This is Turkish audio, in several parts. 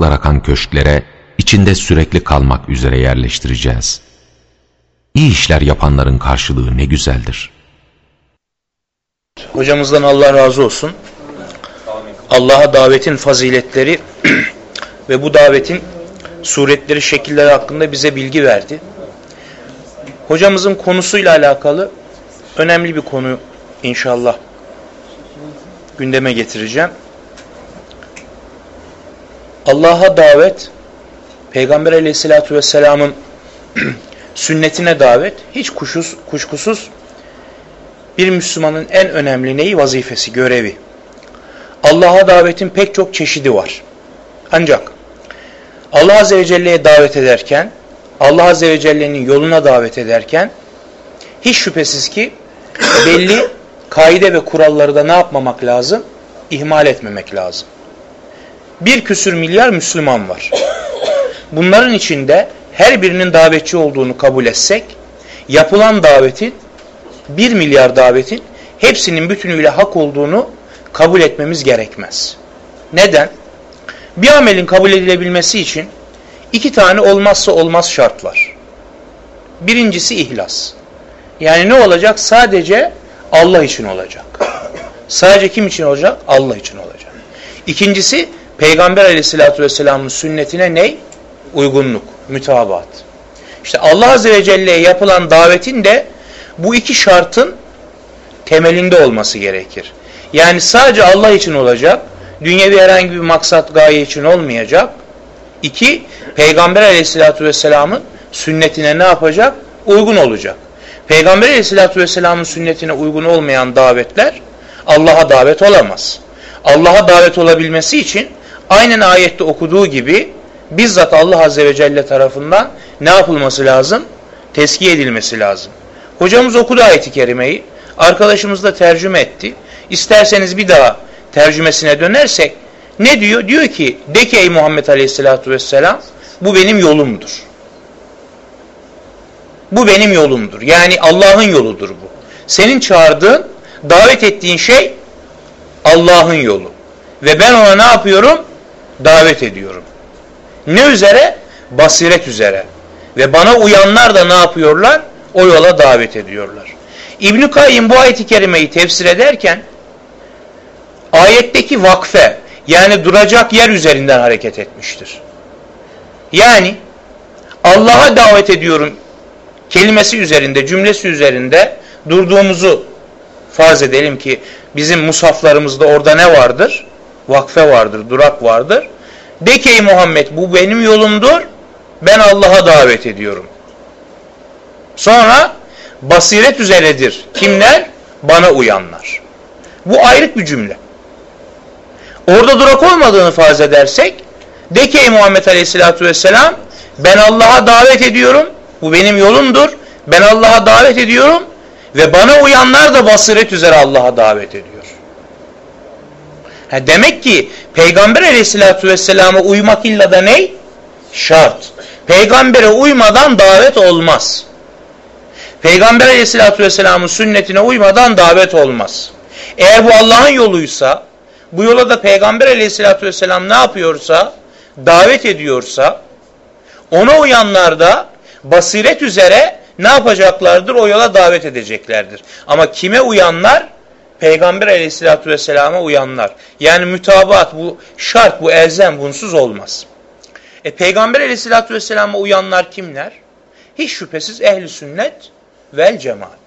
ırmaklar akan köşklere içinde sürekli kalmak üzere yerleştireceğiz. İyi işler yapanların karşılığı ne güzeldir. Hocamızdan Allah razı olsun. Allah'a davetin faziletleri ve bu davetin suretleri, şekilleri hakkında bize bilgi verdi. Hocamızın konusuyla alakalı önemli bir konu inşallah gündeme getireceğim. Allah'a davet, Peygamber aleyhissalatü vesselamın sünnetine davet hiç kuşuz, kuşkusuz bir Müslümanın en önemli neyi? Vazifesi, görevi. Allah'a davetin pek çok çeşidi var. Ancak Allah Azze ve Celle'ye davet ederken, Allah Azze ve Celle'nin yoluna davet ederken hiç şüphesiz ki belli kaide ve kuralları da ne yapmamak lazım? İhmal etmemek lazım. Bir küsür milyar Müslüman var. Bunların içinde her birinin davetçi olduğunu kabul etsek, yapılan davetin, bir milyar davetin hepsinin bütünüyle hak olduğunu kabul etmemiz gerekmez. Neden? Bir amelin kabul edilebilmesi için iki tane olmazsa olmaz şart var. Birincisi ihlas. Yani ne olacak? Sadece Allah için olacak. Sadece kim için olacak? Allah için olacak. İkincisi Peygamber aleyhissalatü vesselamın sünnetine ne? Uygunluk, mütabaat. İşte Allah azze ve celle'ye yapılan davetin de bu iki şartın temelinde olması gerekir. Yani sadece Allah için olacak, dünyevi herhangi bir maksat gaye için olmayacak. İki, Peygamber aleyhissalatü vesselamın sünnetine ne yapacak? Uygun olacak. Peygamber aleyhissalatü vesselamın sünnetine uygun olmayan davetler Allah'a davet olamaz. Allah'a davet olabilmesi için aynen ayette okuduğu gibi bizzat Allah Azze ve Celle tarafından ne yapılması lazım? Teskiye edilmesi lazım. Hocamız okudu ayeti kerimeyi. Arkadaşımız da tercüme etti. İsterseniz bir daha tercümesine dönersek ne diyor? Diyor ki de ki ey Muhammed Aleyhisselatü Vesselam bu benim yolumdur. Bu benim yolumdur. Yani Allah'ın yoludur bu. Senin çağırdığın, davet ettiğin şey Allah'ın yolu. Ve ben ona ne yapıyorum? Davet ediyorum. Ne üzere? Basiret üzere. Ve bana uyanlar da ne yapıyorlar? O yola davet ediyorlar. İbn-i Kayyım bu ayeti kerimeyi tefsir ederken ayetteki vakfe yani duracak yer üzerinden hareket etmiştir. Yani Allah'a davet ediyorum kelimesi üzerinde, cümlesi üzerinde durduğumuzu farz edelim ki bizim musaflarımızda orada ne vardır? Vakfe vardır, durak vardır. De ki Muhammed bu benim yolumdur. Ben Allah'a davet ediyorum. Sonra basiret üzeredir. Kimler? Bana uyanlar. Bu ayrık bir cümle. Orada durak olmadığını farz edersek de ki Muhammed Aleyhisselatü Vesselam ben Allah'a davet ediyorum. Bu benim yolumdur. Ben Allah'a davet ediyorum ve bana uyanlar da basiret üzere Allah'a davet ediyor. Ha demek ki Peygamber aleyhissalatü vesselama uymak illa da ne? Şart. Peygambere uymadan davet olmaz. Peygamber aleyhissalatü vesselamın sünnetine uymadan davet olmaz. Eğer bu Allah'ın yoluysa, bu yola da Peygamber aleyhissalatü vesselam ne yapıyorsa, davet ediyorsa, ona uyanlar da basiret üzere ne yapacaklardır? O yola davet edeceklerdir. Ama kime uyanlar? Peygamber aleyhissalatü vesselama uyanlar. Yani mütabaat bu şart, bu elzem, bunsuz olmaz. E Peygamber aleyhissalatü vesselama uyanlar kimler? Hiç şüphesiz ehli sünnet vel cemaat.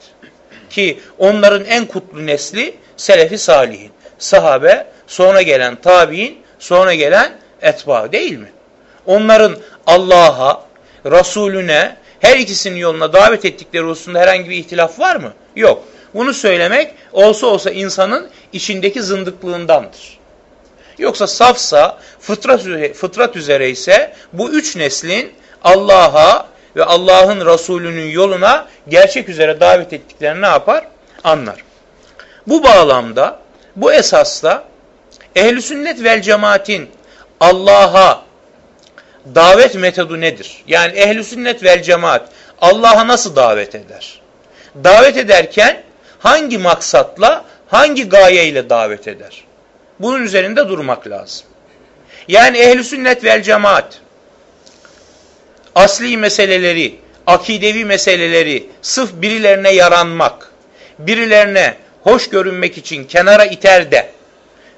Ki onların en kutlu nesli selefi salihin. Sahabe, sonra gelen tabi'in, sonra gelen etba değil mi? Onların Allah'a, Resulüne, her ikisinin yoluna davet ettikleri hususunda herhangi bir ihtilaf var mı? Yok. Bunu söylemek olsa olsa insanın içindeki zındıklığındandır. Yoksa safsa, fıtrat, fıtrat üzere ise bu üç neslin Allah'a ve Allah'ın Resulü'nün yoluna gerçek üzere davet ettiklerini ne yapar? Anlar. Bu bağlamda, bu esasla ehl sünnet vel cemaatin Allah'a davet metodu nedir? Yani ehl sünnet vel cemaat Allah'a nasıl davet eder? Davet ederken hangi maksatla, hangi gayeyle davet eder? Bunun üzerinde durmak lazım. Yani ehli sünnet vel cemaat asli meseleleri, akidevi meseleleri sırf birilerine yaranmak, birilerine hoş görünmek için kenara iter de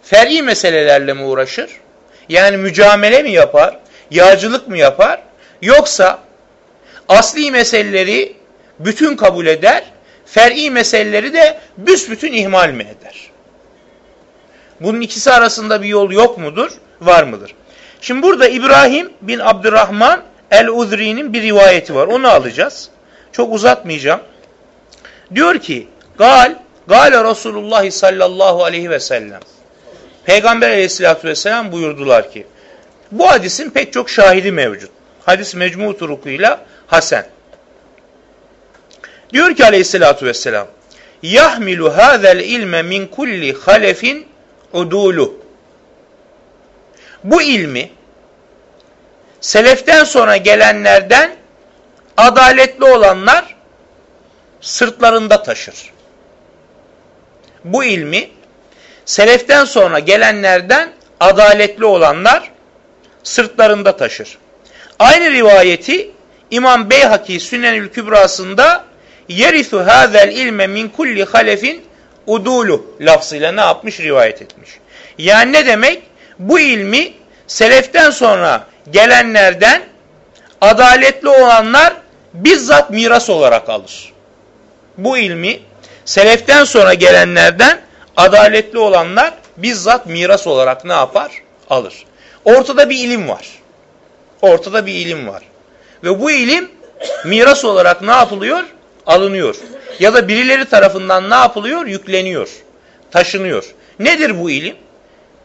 fer'i meselelerle mi uğraşır? Yani mücamele mi yapar? Yağcılık mı yapar? Yoksa asli meseleleri bütün kabul eder, fer'i meseleleri de büsbütün ihmal mi eder? Bunun ikisi arasında bir yol yok mudur? Var mıdır? Şimdi burada İbrahim bin Abdurrahman el-Udri'nin bir rivayeti var. Onu alacağız. Çok uzatmayacağım. Diyor ki, Gal, Gal Resulullah sallallahu aleyhi ve sellem. Peygamber aleyhissalatü vesselam buyurdular ki, bu hadisin pek çok şahidi mevcut. Hadis mecmu turukuyla Hasan. Diyor ki aleyhissalatü vesselam, Yahmilu hâzel ilme min kulli halefin udulu. Bu ilmi seleften sonra gelenlerden adaletli olanlar sırtlarında taşır. Bu ilmi seleften sonra gelenlerden adaletli olanlar sırtlarında taşır. Aynı rivayeti İmam Beyhaki Sünnenül Kübrası'nda yerisu hazel ilme min kulli halefin udulu lafzıyla ne yapmış rivayet etmiş. Yani ne demek? Bu ilmi seleften sonra gelenlerden adaletli olanlar bizzat miras olarak alır. Bu ilmi seleften sonra gelenlerden adaletli olanlar bizzat miras olarak ne yapar? Alır. Ortada bir ilim var. Ortada bir ilim var. Ve bu ilim miras olarak ne yapılıyor? Alınıyor. Ya da birileri tarafından ne yapılıyor? Yükleniyor. Taşınıyor. Nedir bu ilim?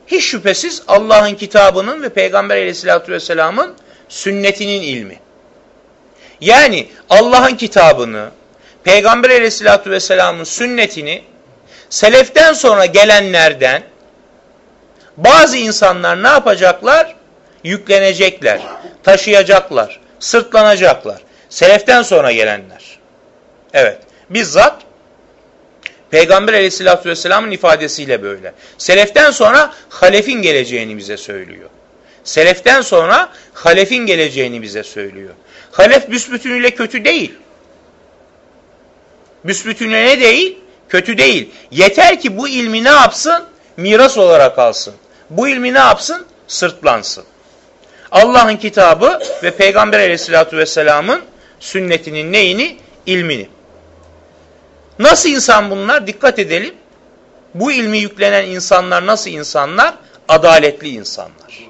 Hiç şüphesiz Allah'ın kitabının ve Peygamber aleyhissalatü vesselamın sünnetinin ilmi. Yani Allah'ın kitabını, Peygamber aleyhissalatü vesselamın sünnetini seleften sonra gelenlerden bazı insanlar ne yapacaklar? Yüklenecekler, taşıyacaklar, sırtlanacaklar. Seleften sonra gelenler. Evet, bizzat Peygamber aleyhissalatü vesselamın ifadesiyle böyle. Seleften sonra halefin geleceğini bize söylüyor. Seleften sonra halefin geleceğini bize söylüyor. Halef büsbütünüyle kötü değil. Büsbütünüyle ne değil? Kötü değil. Yeter ki bu ilmi ne yapsın? Miras olarak alsın. Bu ilmi ne yapsın? Sırtlansın. Allah'ın kitabı ve Peygamber aleyhissalatü vesselamın sünnetinin neyini? İlmini. Nasıl insan bunlar? Dikkat edelim. Bu ilmi yüklenen insanlar nasıl insanlar? Adaletli insanlar.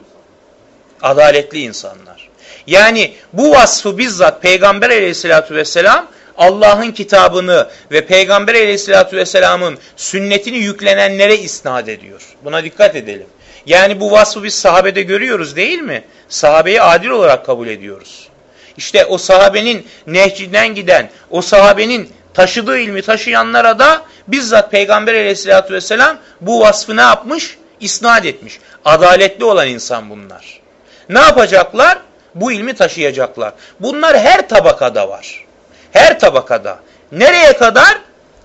Adaletli insanlar. Yani bu vasfı bizzat Peygamber aleyhissalatü vesselam Allah'ın kitabını ve Peygamber aleyhissalatü vesselamın sünnetini yüklenenlere isnat ediyor. Buna dikkat edelim. Yani bu vasfı biz sahabede görüyoruz değil mi? Sahabeyi adil olarak kabul ediyoruz. İşte o sahabenin nehcinden giden, o sahabenin taşıdığı ilmi taşıyanlara da bizzat Peygamber aleyhissalatü vesselam bu vasfı ne yapmış? İsnat etmiş. Adaletli olan insan bunlar. Ne yapacaklar? Bu ilmi taşıyacaklar. Bunlar her tabakada var. Her tabakada. Nereye kadar?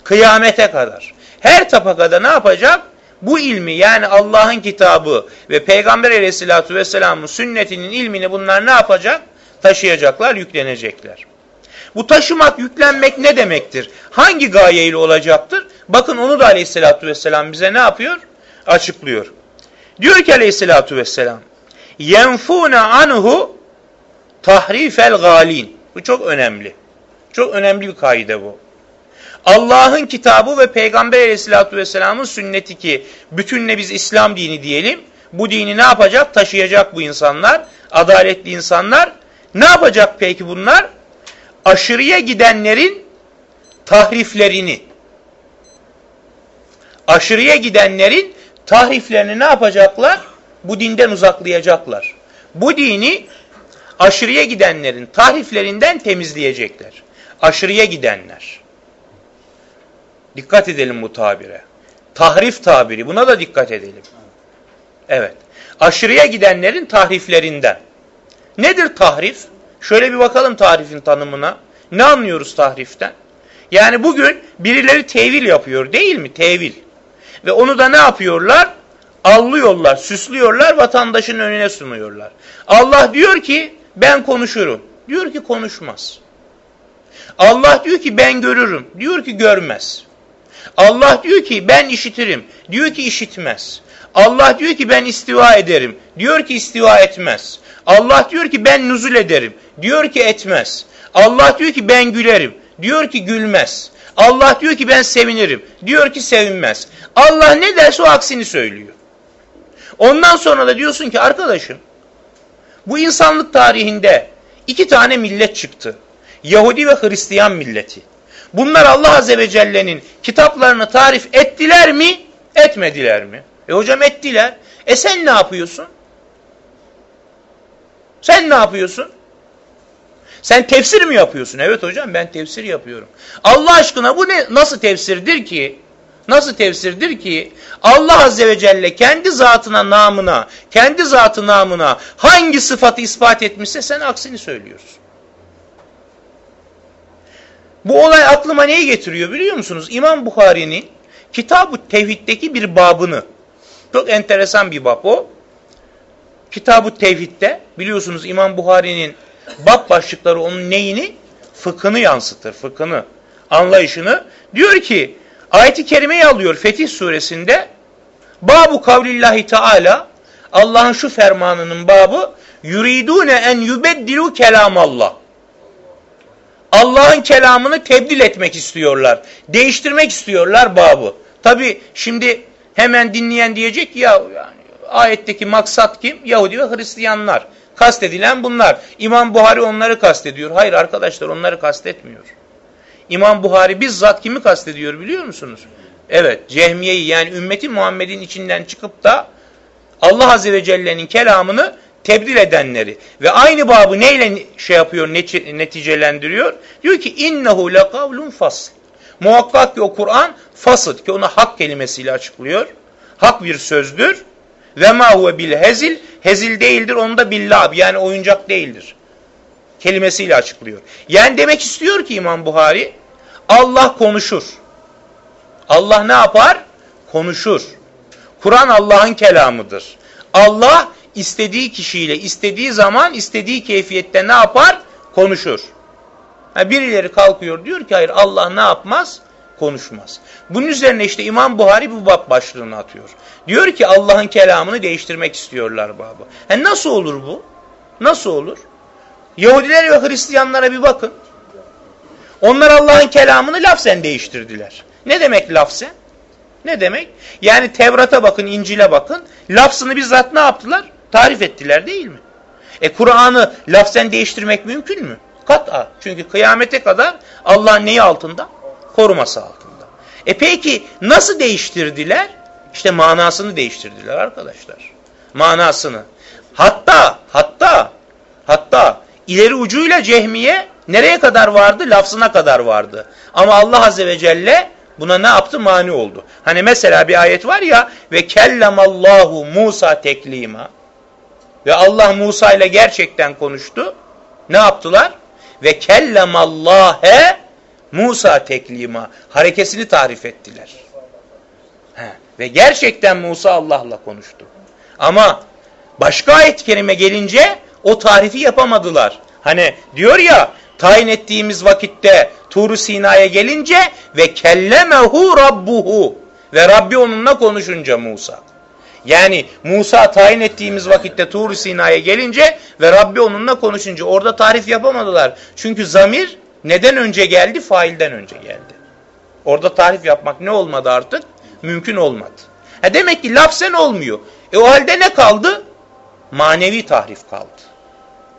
Kıyamete kadar. Her tabakada ne yapacak? Bu ilmi yani Allah'ın kitabı ve Peygamber aleyhissalatü vesselamın sünnetinin ilmini bunlar ne yapacak? Taşıyacaklar, yüklenecekler. Bu taşımak, yüklenmek ne demektir? Hangi gayeyle olacaktır? Bakın onu da aleyhissalatü vesselam bize ne yapıyor? Açıklıyor. Diyor ki aleyhissalatü vesselam yenfune anhu tahrifel galin. Bu çok önemli. Çok önemli bir kaide bu. Allah'ın kitabı ve Peygamber aleyhissalatü vesselamın sünneti ki bütünle biz İslam dini diyelim. Bu dini ne yapacak? Taşıyacak bu insanlar. Adaletli insanlar. Ne yapacak peki bunlar? Aşırıya gidenlerin tahriflerini aşırıya gidenlerin tahriflerini ne yapacaklar? Bu dinden uzaklayacaklar. Bu dini aşırıya gidenlerin tahriflerinden temizleyecekler. Aşırıya gidenler. Dikkat edelim bu tabire. Tahrif tabiri. Buna da dikkat edelim. Evet. Aşırıya gidenlerin tahriflerinden. Nedir tahrif? Şöyle bir bakalım tahrifin tanımına. Ne anlıyoruz tahriften? Yani bugün birileri tevil yapıyor değil mi? Tevil. Ve onu da ne yapıyorlar? allıyorlar, süslüyorlar, vatandaşın önüne sunuyorlar. Allah diyor ki ben konuşurum. Diyor ki konuşmaz. Allah diyor ki ben görürüm. Diyor ki görmez. Allah diyor ki ben işitirim. Diyor ki işitmez. Allah diyor ki ben istiva ederim. Diyor ki istiva etmez. Allah diyor ki ben nuzul ederim. Diyor ki etmez. Allah diyor ki ben gülerim. Diyor ki gülmez. Allah diyor ki ben sevinirim. Diyor ki sevinmez. Allah ne derse o aksini söylüyor. Ondan sonra da diyorsun ki arkadaşım bu insanlık tarihinde iki tane millet çıktı. Yahudi ve Hristiyan milleti. Bunlar Allah Azze ve Celle'nin kitaplarını tarif ettiler mi? Etmediler mi? E hocam ettiler. E sen ne yapıyorsun? Sen ne yapıyorsun? Sen tefsir mi yapıyorsun? Evet hocam ben tefsir yapıyorum. Allah aşkına bu ne nasıl tefsirdir ki? Nasıl tefsirdir ki Allah Azze ve Celle kendi zatına namına, kendi zatı namına hangi sıfatı ispat etmişse sen aksini söylüyorsun. Bu olay aklıma neyi getiriyor biliyor musunuz? İmam Bukhari'nin Kitab-ı Tevhid'deki bir babını, çok enteresan bir bab o. Kitab-ı Tevhid'de biliyorsunuz İmam Bukhari'nin bab başlıkları onun neyini? Fıkhını yansıtır, fıkhını, anlayışını. Diyor ki, ayeti kerimeyi alıyor Fetih suresinde, Babu kavlillahi teala, Allah'ın şu fermanının babı, yuridune en yubeddilu kelamallah. Allah'ın kelamını tebdil etmek istiyorlar. Değiştirmek istiyorlar babı. Tabi şimdi hemen dinleyen diyecek ya yani, ayetteki maksat kim? Yahudi ve Hristiyanlar. Kastedilen bunlar. İmam Buhari onları kastediyor. Hayır arkadaşlar onları kastetmiyor. İmam Buhari bizzat kimi kastediyor biliyor musunuz? Evet Cehmiye'yi yani ümmeti Muhammed'in içinden çıkıp da Allah Azze ve Celle'nin kelamını tebdil edenleri ve aynı babı neyle şey yapıyor neticelendiriyor? Diyor ki innehu lekavlun fasl. Muhakkak ki o Kur'an fasıd ki onu hak kelimesiyle açıklıyor. Hak bir sözdür. Ve ma huve bil hezil. Hezil değildir onu da billab yani oyuncak değildir. Kelimesiyle açıklıyor. Yani demek istiyor ki İmam Buhari Allah konuşur. Allah ne yapar? Konuşur. Kur'an Allah'ın kelamıdır. Allah istediği kişiyle, istediği zaman, istediği keyfiyette ne yapar? Konuşur. Ha, birileri kalkıyor diyor ki hayır Allah ne yapmaz? Konuşmaz. Bunun üzerine işte İmam Buhari bu bab başlığını atıyor. Diyor ki Allah'ın kelamını değiştirmek istiyorlar babı. Ha, nasıl olur bu? Nasıl olur? Yahudiler ve Hristiyanlara bir bakın. Onlar Allah'ın kelamını lafzen değiştirdiler. Ne demek lafzen? Ne demek? Yani Tevrat'a bakın, İncil'e bakın. Lafzını bizzat ne yaptılar? Tarif ettiler değil mi? E Kur'an'ı lafzen değiştirmek mümkün mü? Kat'a. Çünkü kıyamete kadar Allah'ın neyi altında? Koruması altında. E peki nasıl değiştirdiler? İşte manasını değiştirdiler arkadaşlar. Manasını. Hatta, hatta, hatta ileri ucuyla cehmiye nereye kadar vardı? Lafzına kadar vardı. Ama Allah Azze ve Celle buna ne yaptı? Mani oldu. Hani mesela bir ayet var ya ve kellemallahu Musa teklima. Ve Allah Musa ile gerçekten konuştu. Ne yaptılar? Ve kellemallâhe Musa teklima. Harekesini tarif ettiler. He. Ve gerçekten Musa Allah'la konuştu. Ama başka ayet kerime gelince o tarifi yapamadılar. Hani diyor ya tayin ettiğimiz vakitte Tur Sina'ya gelince ve kellemehu rabbuhu ve Rabbi onunla konuşunca Musa. Yani Musa tayin ettiğimiz vakitte Tur Sina'ya gelince ve Rabbi onunla konuşunca orada tarif yapamadılar. Çünkü zamir neden önce geldi? Failden önce geldi. Orada tarif yapmak ne olmadı artık? Mümkün olmadı. Ha demek ki lafzen olmuyor. E o halde ne kaldı? Manevi tahrif kaldı.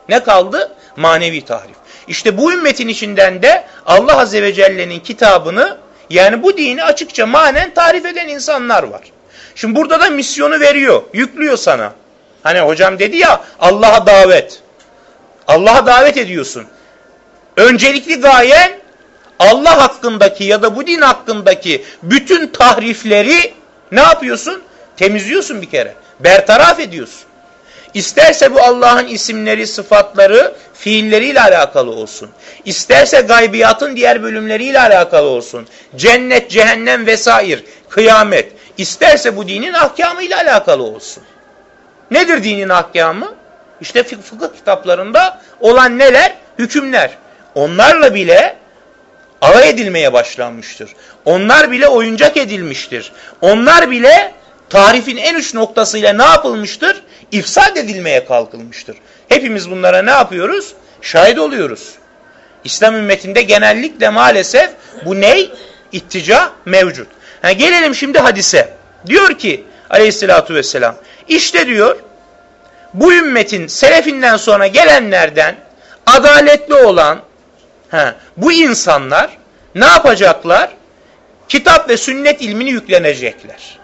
Ne kaldı? Manevi tahrif. İşte bu ümmetin içinden de Allah Azze ve Celle'nin kitabını yani bu dini açıkça manen tarif eden insanlar var. Şimdi burada da misyonu veriyor, yüklüyor sana. Hani hocam dedi ya Allah'a davet. Allah'a davet ediyorsun. Öncelikli gayen Allah hakkındaki ya da bu din hakkındaki bütün tahrifleri ne yapıyorsun? Temizliyorsun bir kere. Bertaraf ediyorsun. İsterse bu Allah'ın isimleri, sıfatları, fiilleriyle alakalı olsun. İsterse gaybiyatın diğer bölümleriyle alakalı olsun. Cennet, cehennem vesaire, kıyamet. İsterse bu dinin ahkamı ile alakalı olsun. Nedir dinin ahkamı? İşte fıkıh kitaplarında olan neler? Hükümler. Onlarla bile alay edilmeye başlanmıştır. Onlar bile oyuncak edilmiştir. Onlar bile tarifin en uç noktasıyla ne yapılmıştır? İfsad edilmeye kalkılmıştır. Hepimiz bunlara ne yapıyoruz? Şahit oluyoruz. İslam ümmetinde genellikle maalesef bu ney? İttica mevcut. Ha, gelelim şimdi hadise. Diyor ki aleyhissalatü vesselam işte diyor bu ümmetin selefinden sonra gelenlerden adaletli olan he, bu insanlar ne yapacaklar? Kitap ve sünnet ilmini yüklenecekler.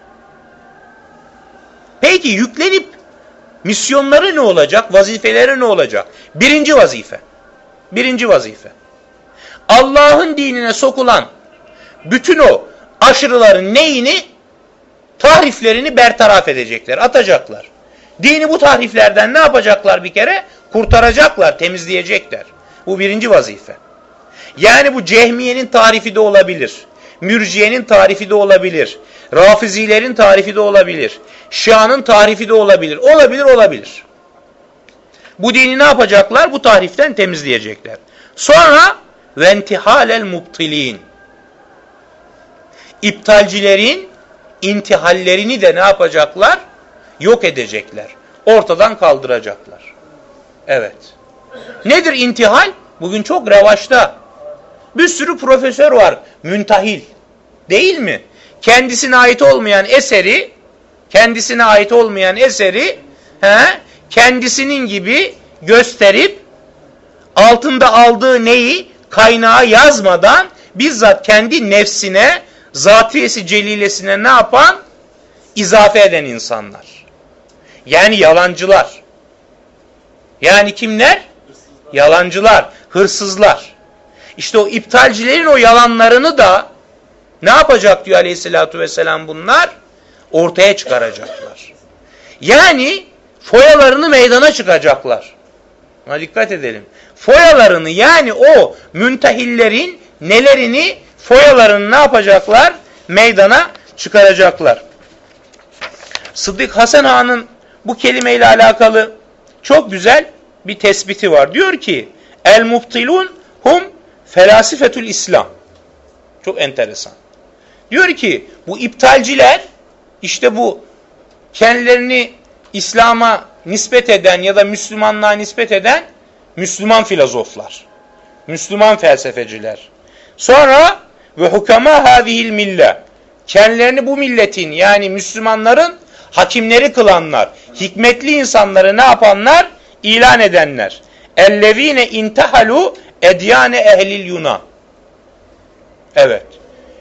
Peki yüklenip misyonları ne olacak? Vazifeleri ne olacak? Birinci vazife. Birinci vazife. Allah'ın dinine sokulan bütün o aşırıların neyini? Tahriflerini bertaraf edecekler, atacaklar. Dini bu tahriflerden ne yapacaklar bir kere? Kurtaracaklar, temizleyecekler. Bu birinci vazife. Yani bu cehmiyenin tarifi de olabilir. Mürciyenin tarifi de olabilir. Rafizilerin tarifi de olabilir. Şia'nın tarifi de olabilir. Olabilir, olabilir. Bu dini ne yapacaklar? Bu tariften temizleyecekler. Sonra ventihalel mubtilin. İptalcilerin intihallerini de ne yapacaklar? Yok edecekler. Ortadan kaldıracaklar. Evet. Nedir intihal? Bugün çok revaçta. Bir sürü profesör var. Müntahil. Değil mi? Kendisine ait olmayan eseri kendisine ait olmayan eseri he, kendisinin gibi gösterip altında aldığı neyi kaynağı yazmadan bizzat kendi nefsine zatiyesi celilesine ne yapan? izafe eden insanlar. Yani yalancılar. Yani kimler? Yalancılar, hırsızlar. İşte o iptalcilerin o yalanlarını da ne yapacak diyor aleyhissalatü vesselam bunlar? Ortaya çıkaracaklar. Yani foyalarını meydana çıkacaklar. Buna dikkat edelim. Foyalarını yani o müntehillerin nelerini foyalarını ne yapacaklar? Meydana çıkaracaklar. Sıddık Hasan Ağa'nın bu kelimeyle alakalı çok güzel bir tespiti var. Diyor ki el mubtilun hum felasifetül İslam. Çok enteresan. Diyor ki bu iptalciler işte bu kendilerini İslam'a nispet eden ya da Müslümanlığa nispet eden Müslüman filozoflar. Müslüman felsefeciler. Sonra ve hukama hadihil mille. Kendilerini bu milletin yani Müslümanların hakimleri kılanlar, hikmetli insanları ne yapanlar? ilan edenler. Ellezine intahalu edyane ehlil Yunan. Evet.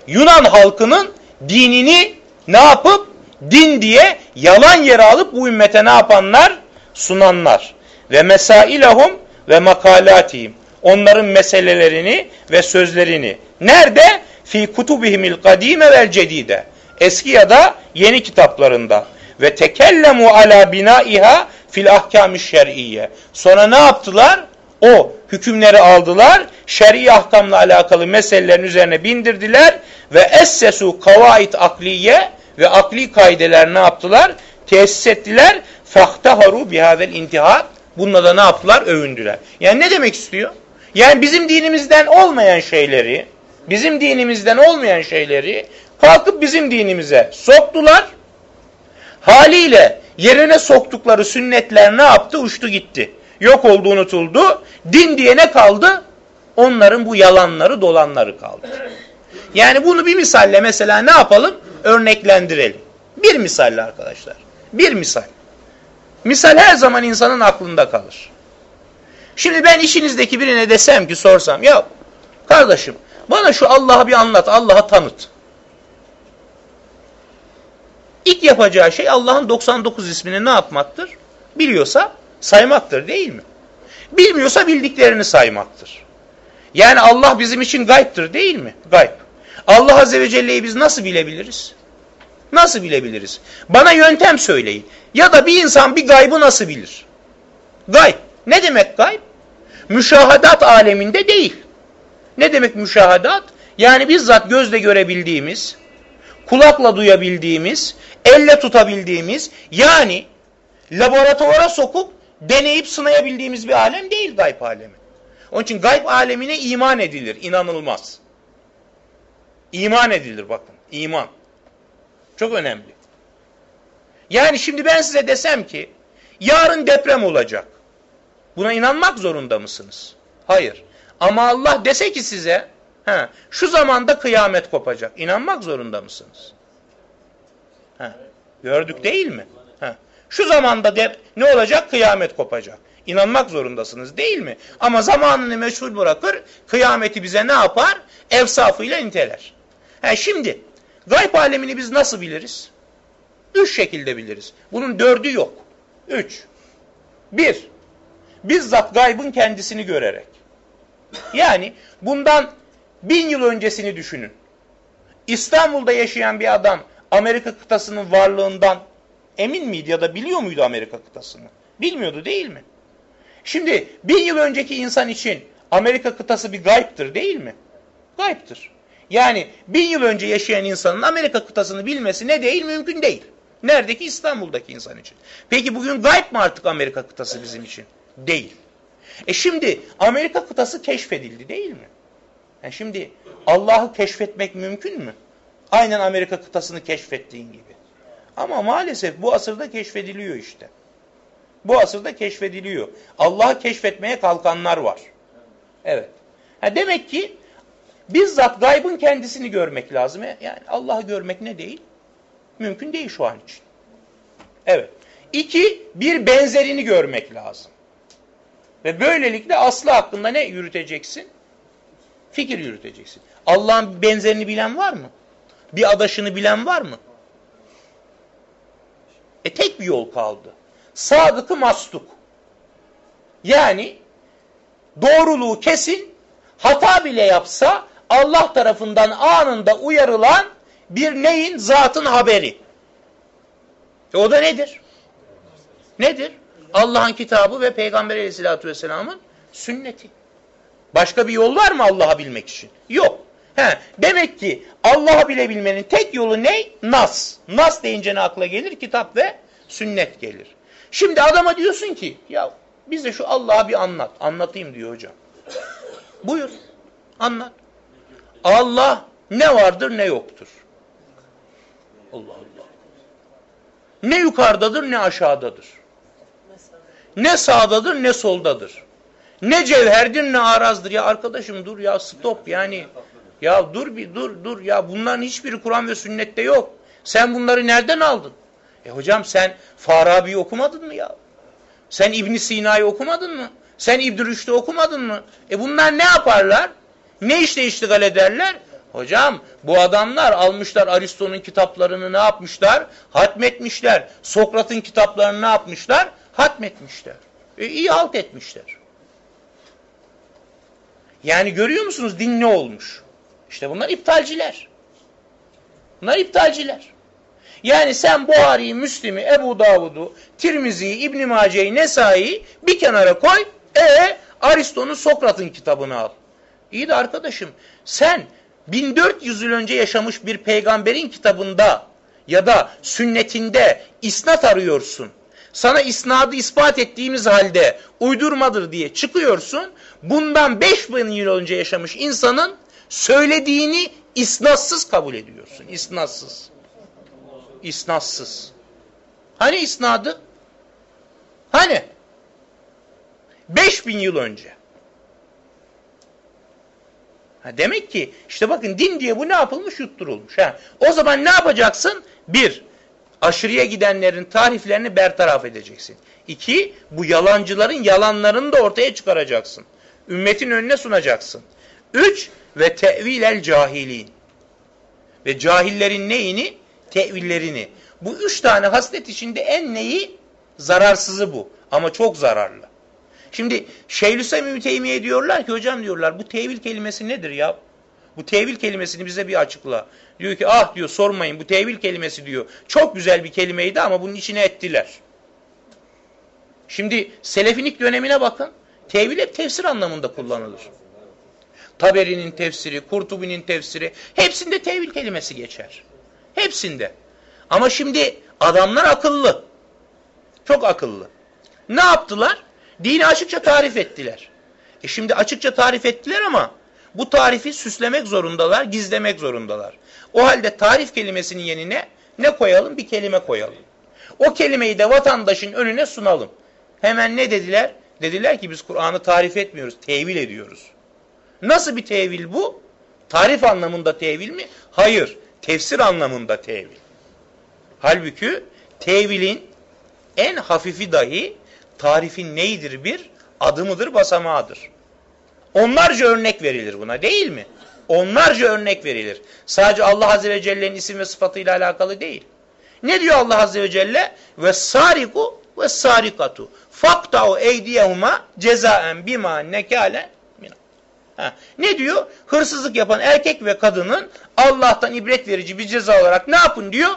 Yunan halkının dinini ne yapıp din diye yalan yere alıp bu ümmete ne yapanlar? Sunanlar. Ve mesailahum ve makalatihim. Onların meselelerini ve sözlerini. Nerede? Fi kutubihimil kadime vel cedide. Eski ya da yeni kitaplarında. Ve tekellemu ala binaiha fil ahkam şer'iyye. Sonra ne yaptılar? O hükümleri aldılar, şer'i ahkamla alakalı meselelerin üzerine bindirdiler ve essesu kavaid akliye ve akli kaideler ne yaptılar? Tesis ettiler. Fahtaharu bihadel intihat. Bununla da ne yaptılar? Övündüler. Yani ne demek istiyor? Yani bizim dinimizden olmayan şeyleri, bizim dinimizden olmayan şeyleri kalkıp bizim dinimize soktular. Haliyle yerine soktukları sünnetler ne yaptı? Uçtu gitti. Yok oldu unutuldu. Din diye ne kaldı? Onların bu yalanları dolanları kaldı. Yani bunu bir misalle mesela ne yapalım? Örneklendirelim. Bir misalle arkadaşlar. Bir misal. Misal her zaman insanın aklında kalır. Şimdi ben işinizdeki birine desem ki sorsam ya kardeşim bana şu Allah'ı bir anlat, Allah'ı tanıt. İlk yapacağı şey Allah'ın 99 ismini ne yapmaktır? Biliyorsa saymaktır değil mi? Bilmiyorsa bildiklerini saymaktır. Yani Allah bizim için gayiptir değil mi? Gayb. Allah Azze ve Celle'yi biz nasıl bilebiliriz? Nasıl bilebiliriz? Bana yöntem söyleyin. Ya da bir insan bir gaybı nasıl bilir? Gayb. Ne demek gayb? Müşahadat aleminde değil. Ne demek müşahadat? Yani bizzat gözle görebildiğimiz, kulakla duyabildiğimiz, elle tutabildiğimiz yani laboratuvara sokup deneyip sınayabildiğimiz bir alem değil gayb alemi. Onun için gayb alemine iman edilir, inanılmaz. İman edilir bakın, iman. Çok önemli. Yani şimdi ben size desem ki yarın deprem olacak. Buna inanmak zorunda mısınız? Hayır. Ama Allah dese ki size he, şu zamanda kıyamet kopacak. İnanmak zorunda mısınız? He, gördük değil mi? Şu zamanda de, ne olacak? Kıyamet kopacak. İnanmak zorundasınız değil mi? Ama zamanını meşhur bırakır, kıyameti bize ne yapar? Evsafıyla niteler. He, şimdi gayb alemini biz nasıl biliriz? Üç şekilde biliriz. Bunun dördü yok. Üç. Bir, bizzat gaybın kendisini görerek. Yani bundan bin yıl öncesini düşünün. İstanbul'da yaşayan bir adam Amerika kıtasının varlığından emin miydi ya da biliyor muydu Amerika kıtasını? Bilmiyordu değil mi? Şimdi bin yıl önceki insan için Amerika kıtası bir gayiptir değil mi? Gayiptir. Yani bin yıl önce yaşayan insanın Amerika kıtasını bilmesi ne değil mümkün değil. Neredeki İstanbul'daki insan için. Peki bugün gayb mı artık Amerika kıtası bizim için? Değil. E şimdi Amerika kıtası keşfedildi değil mi? Yani e şimdi Allah'ı keşfetmek mümkün mü? Aynen Amerika kıtasını keşfettiğin gibi. Ama maalesef bu asırda keşfediliyor işte. Bu asırda keşfediliyor. Allah'ı keşfetmeye kalkanlar var. Evet. Ha demek ki bizzat gaybın kendisini görmek lazım. E, yani Allah'ı görmek ne değil? Mümkün değil şu an için. Evet. İki, bir benzerini görmek lazım. Ve böylelikle aslı hakkında ne yürüteceksin? Fikir yürüteceksin. Allah'ın benzerini bilen var mı? Bir adaşını bilen var mı? E tek bir yol kaldı. Sadıkı mastuk. Yani doğruluğu kesin, hata bile yapsa Allah tarafından anında uyarılan bir neyin? Zatın haberi. E o da nedir? Nedir? Allah'ın kitabı ve Peygamber aleyhissalatü vesselamın sünneti. Başka bir yol var mı Allah'ı bilmek için? Yok. He, demek ki Allah'ı bilebilmenin tek yolu ne? Nas. Nas deyince ne akla gelir? Kitap ve sünnet gelir. Şimdi adama diyorsun ki ya bize şu Allah'ı bir anlat. Anlatayım diyor hocam. Buyur. Anlat. Allah ne vardır ne yoktur. Allah Allah. Ne yukarıdadır ne aşağıdadır. Ne sağdadır ne soldadır. Ne cevherdir ne arazdır. Ya arkadaşım dur ya stop yani. Ya dur bir dur dur ya bunların hiçbiri Kur'an ve sünnette yok. Sen bunları nereden aldın? E hocam sen Farabi'yi okumadın mı ya? Sen İbn Sina'yı okumadın mı? Sen İbn Rüşd'ü okumadın mı? E bunlar ne yaparlar? Ne işle iştigal ederler? Hocam bu adamlar almışlar Aristo'nun kitaplarını ne yapmışlar? Hatmetmişler. Sokrat'ın kitaplarını ne yapmışlar? Hatmetmişler. E, iyi halt etmişler. Yani görüyor musunuz din ne olmuş? İşte bunlar iptalciler. Bunlar iptalciler. Yani sen Buhari'yi, Müslim'i, Ebu Davud'u, Tirmizi'yi, İbn-i Mace'yi, Nesai'yi bir kenara koy. E Aristo'nun Sokrat'ın kitabını al. İyi de arkadaşım sen 1400 yıl önce yaşamış bir peygamberin kitabında ya da sünnetinde isnat arıyorsun. Sana isnadı ispat ettiğimiz halde uydurmadır diye çıkıyorsun. Bundan 5000 yıl önce yaşamış insanın söylediğini isnatsız kabul ediyorsun. İsnatsız. İsnatsız. Hani isnadı? Hani? 5000 yıl önce. Ha demek ki işte bakın din diye bu ne yapılmış yutturulmuş. Ha. O zaman ne yapacaksın? Bir, aşırıya gidenlerin tariflerini bertaraf edeceksin. İki, bu yalancıların yalanlarını da ortaya çıkaracaksın. Ümmetin önüne sunacaksın. Üç, ve tevil el cahilin. Ve cahillerin neyini? Tevillerini. Bu üç tane haslet içinde en neyi? Zararsızı bu. Ama çok zararlı. Şimdi Şeyhülislam Teymiye diyorlar ki hocam diyorlar bu tevil kelimesi nedir ya? Bu tevil kelimesini bize bir açıkla. Diyor ki ah diyor sormayın bu tevil kelimesi diyor. Çok güzel bir kelimeydi ama bunun içine ettiler. Şimdi Selefinik dönemine bakın. Tevil hep tefsir anlamında kullanılır. Taberi'nin tefsiri, Kurtubi'nin tefsiri hepsinde tevil kelimesi geçer. Hepsinde. Ama şimdi adamlar akıllı. Çok akıllı. Ne yaptılar? Dini açıkça tarif ettiler. E şimdi açıkça tarif ettiler ama bu tarifi süslemek zorundalar, gizlemek zorundalar. O halde tarif kelimesinin yerine ne koyalım? Bir kelime koyalım. O kelimeyi de vatandaşın önüne sunalım. Hemen ne dediler? Dediler ki biz Kur'an'ı tarif etmiyoruz, tevil ediyoruz. Nasıl bir tevil bu? Tarif anlamında tevil mi? Hayır, tefsir anlamında tevil. Halbuki tevilin en hafifi dahi tarifin neydir bir? Adımıdır, basamağıdır. Onlarca örnek verilir buna değil mi? Onlarca örnek verilir. Sadece Allah Azze ve Celle'nin isim ve sıfatıyla alakalı değil. Ne diyor Allah Azze ve Celle? Ve sariku ve sarikatu faktau eydiyehuma cezaen bima nekale Ha. Ne diyor? Hırsızlık yapan erkek ve kadının Allah'tan ibret verici bir ceza olarak ne yapın diyor?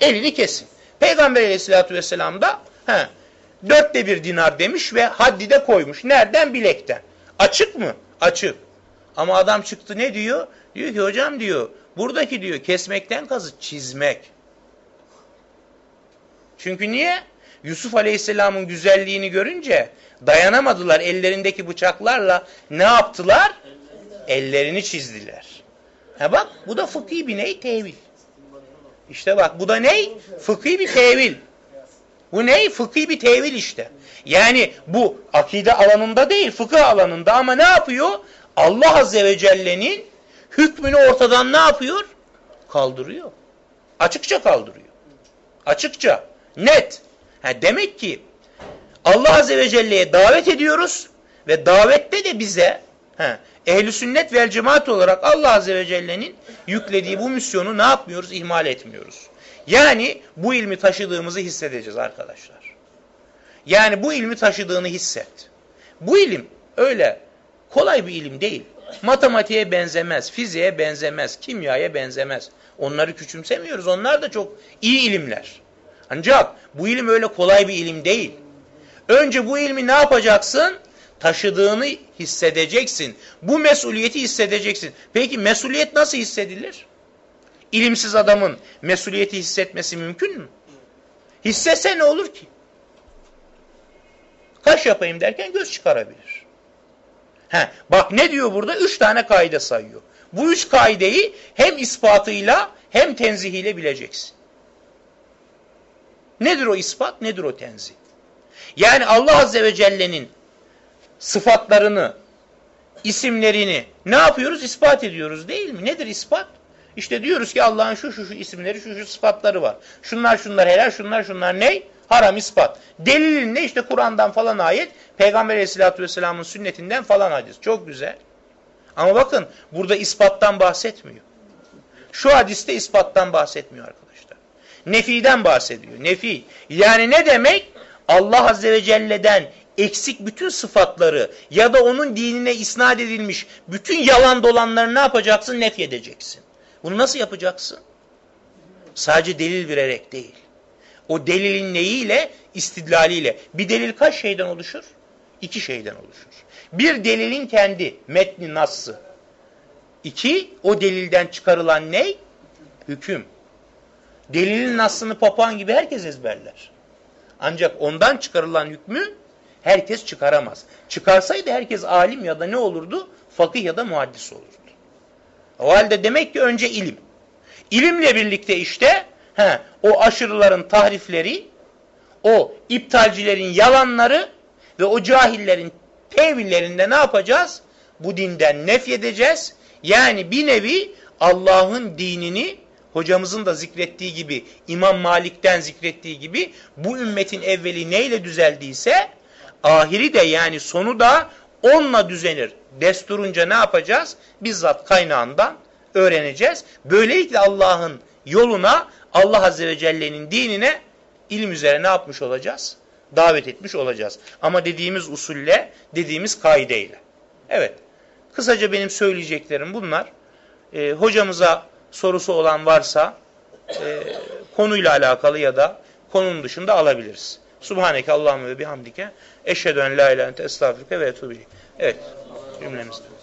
Elini kesin. Peygamber aleyhissalatü vesselam da he, dörtte bir dinar demiş ve haddi de koymuş. Nereden? Bilekten. Açık mı? Açık. Ama adam çıktı ne diyor? Diyor ki hocam diyor buradaki diyor kesmekten kazı çizmek. Çünkü niye? Yusuf Aleyhisselam'ın güzelliğini görünce dayanamadılar ellerindeki bıçaklarla ne yaptılar? Ellerini çizdiler. Ha bak bu da fıkhi bir ney? Tevil. İşte bak bu da ney? Fıkhi bir tevil. Bu ney? Fıkhi bir tevil işte. Yani bu akide alanında değil, fıkıh alanında ama ne yapıyor? Allah Azze ve Celle'nin hükmünü ortadan ne yapıyor? Kaldırıyor. Açıkça kaldırıyor. Açıkça, net. Ha demek ki Allah Azze ve Celle'ye davet ediyoruz ve davette de bize he, ehli sünnet vel cemaat olarak Allah Azze ve Celle'nin yüklediği bu misyonu ne yapmıyoruz? İhmal etmiyoruz. Yani bu ilmi taşıdığımızı hissedeceğiz arkadaşlar. Yani bu ilmi taşıdığını hisset. Bu ilim öyle kolay bir ilim değil. Matematiğe benzemez, fiziğe benzemez, kimyaya benzemez. Onları küçümsemiyoruz. Onlar da çok iyi ilimler. Ancak bu ilim öyle kolay bir ilim değil. Önce bu ilmi ne yapacaksın? Taşıdığını hissedeceksin. Bu mesuliyeti hissedeceksin. Peki mesuliyet nasıl hissedilir? İlimsiz adamın mesuliyeti hissetmesi mümkün mü? Hissetse ne olur ki? Kaş yapayım derken göz çıkarabilir. He, bak ne diyor burada? Üç tane kaide sayıyor. Bu üç kaideyi hem ispatıyla hem tenzihiyle bileceksin. Nedir o ispat, nedir o tenzih? Yani Allah Azze ve Celle'nin sıfatlarını, isimlerini ne yapıyoruz? İspat ediyoruz değil mi? Nedir ispat? İşte diyoruz ki Allah'ın şu şu şu isimleri, şu şu sıfatları var. Şunlar şunlar helal, şunlar şunlar ne? Haram ispat. Delilin ne? İşte Kur'an'dan falan ayet, Peygamber Aleyhisselatü Vesselam'ın sünnetinden falan hadis. Çok güzel. Ama bakın burada ispattan bahsetmiyor. Şu hadiste ispattan bahsetmiyor arkadaşlar. Nefiden bahsediyor. Nefi. Yani ne demek? Allah Azze ve Celle'den eksik bütün sıfatları ya da onun dinine isnat edilmiş bütün yalan dolanları ne yapacaksın? Nef edeceksin. Bunu nasıl yapacaksın? Sadece delil vererek değil. O delilin neyiyle? İstidlaliyle. Bir delil kaç şeyden oluşur? İki şeyden oluşur. Bir delilin kendi, metni, nassı. İki, o delilden çıkarılan ne? Hüküm. Delilin nassını papağan gibi herkes ezberler. Ancak ondan çıkarılan hükmü herkes çıkaramaz. Çıkarsaydı herkes alim ya da ne olurdu? Fakih ya da muhaddis olurdu. O halde demek ki önce ilim. İlimle birlikte işte he, o aşırıların tahrifleri, o iptalcilerin yalanları ve o cahillerin tevillerinde ne yapacağız? Bu dinden nef edeceğiz. Yani bir nevi Allah'ın dinini hocamızın da zikrettiği gibi İmam Malik'ten zikrettiği gibi bu ümmetin evveli neyle düzeldiyse ahiri de yani sonu da onunla düzenir. Desturunca ne yapacağız? Bizzat kaynağından öğreneceğiz. Böylelikle Allah'ın yoluna Allah Azze ve Celle'nin dinine ilim üzere ne yapmış olacağız? Davet etmiş olacağız. Ama dediğimiz usulle, dediğimiz kaideyle. Evet. Kısaca benim söyleyeceklerim bunlar. Ee, hocamıza sorusu olan varsa e, konuyla alakalı ya da konunun dışında alabiliriz. Subhaneke Allahümme ve bihamdike eşhedü en la ilahe ente estağfirüke ve etûbü Evet cümlemizde.